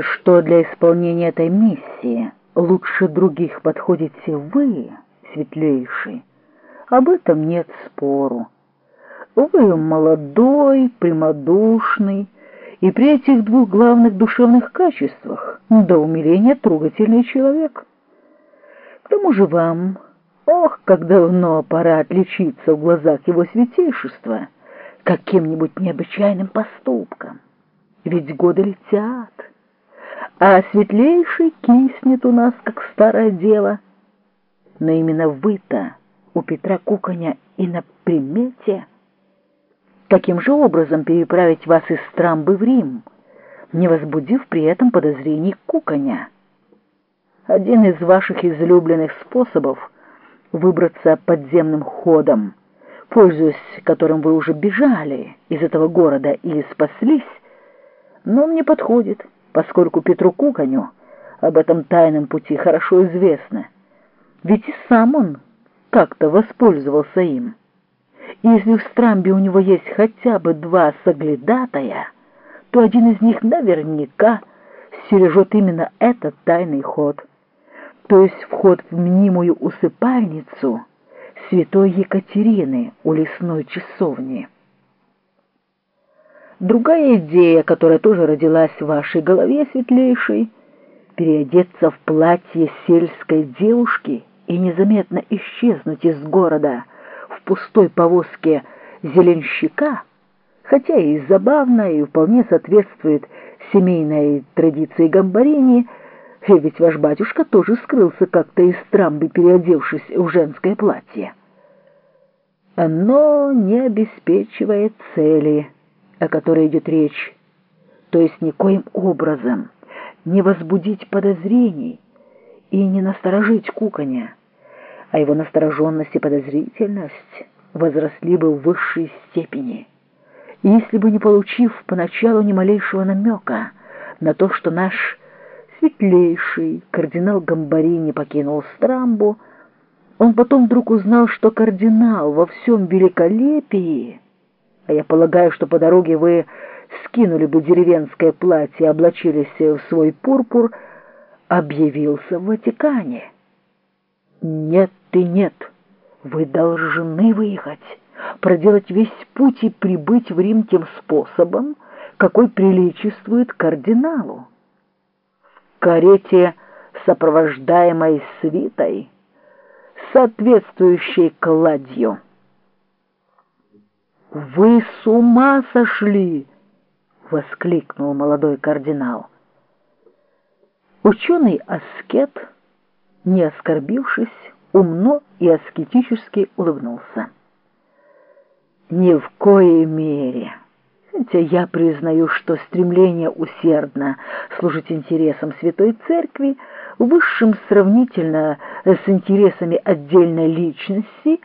что для исполнения этой миссии лучше других подходите вы, светлейший, об этом нет спору. Вы молодой, прямодушный, и при этих двух главных душевных качествах до умиления трогательный человек. К тому же вам, ох, как давно пора отличиться в глазах его святейшества каким-нибудь необычайным поступком. Ведь годы летят, а светлейший киснет у нас, как старое дело. Но именно вы-то у Петра Куконя и на примете — Каким же образом переправить вас из Трамбы в Рим, не возбудив при этом подозрений куконя? Один из ваших излюбленных способов — выбраться подземным ходом, пользуясь которым вы уже бежали из этого города и спаслись, но он не подходит, поскольку Петру Куконю об этом тайном пути хорошо известно, ведь и сам он как-то воспользовался им. Если в Страмбе у него есть хотя бы два соглядатая, то один из них наверняка стережет именно этот тайный ход, то есть вход в мнимую усыпальницу святой Екатерины у лесной часовни. Другая идея, которая тоже родилась в вашей голове, светлейшей, переодеться в платье сельской девушки и незаметно исчезнуть из города – в пустой повозке зеленщика, хотя и забавно, и вполне соответствует семейной традиции гамбарини, ведь ваш батюшка тоже скрылся как-то из трамбы, переодевшись в женское платье. Оно не обеспечивает цели, о которой идет речь, то есть никоим образом не возбудить подозрений и не насторожить куконя а его настороженность и подозрительность возросли бы в высшей степени. И если бы не получив поначалу ни малейшего намека на то, что наш светлейший кардинал Гамбарини покинул Страмбу, он потом вдруг узнал, что кардинал во всем великолепии, а я полагаю, что по дороге вы скинули бы деревенское платье и облачились в свой пурпур, объявился в Ватикане. Нет и нет, вы должны выехать, проделать весь путь и прибыть в Рим тем способом, какой приличествует кардиналу. В карете, сопровождаемой свитой, соответствующей кладью. «Вы с ума сошли!» — воскликнул молодой кардинал. Ученый-аскет — не оскорбившись, умно и аскетически улыбнулся. «Ни в коей мере. Хотя я признаю, что стремление усердно служить интересам Святой Церкви высшим сравнительно с интересами отдельной личности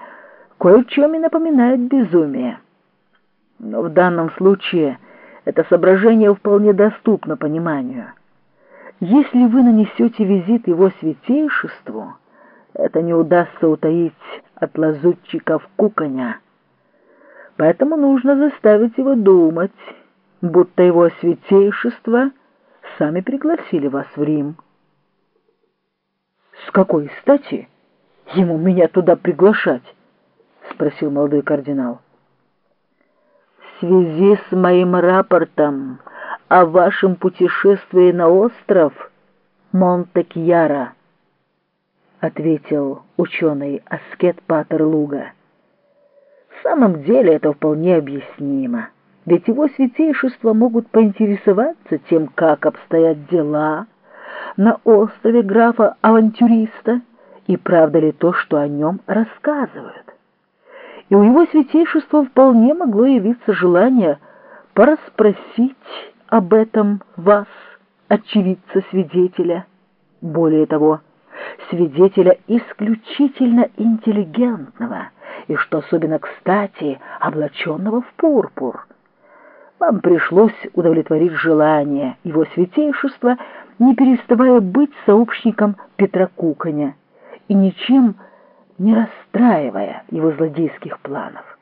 кое в чем и напоминает безумие. Но в данном случае это соображение вполне доступно пониманию». Если вы нанесете визит его святейшеству, это не удастся утаить от лазутчиков куконя. Поэтому нужно заставить его думать, будто его святейшество сами пригласили вас в Рим. «С какой стати ему меня туда приглашать?» — спросил молодой кардинал. «В связи с моим рапортом...» о вашем путешествии на остров Монте-Кьяра», — ответил ученый Аскет Патер Луга. «В самом деле это вполне объяснимо, ведь его святейшества могут поинтересоваться тем, как обстоят дела на острове графа-авантюриста и правда ли то, что о нем рассказывают. И у его святейшества вполне могло явиться желание порасспросить об этом вас, очевидца-свидетеля. Более того, свидетеля исключительно интеллигентного и, что особенно кстати, облаченного в пурпур. Вам пришлось удовлетворить желание его святейшества, не переставая быть сообщником Петра Куконя и ничем не расстраивая его злодейских планов.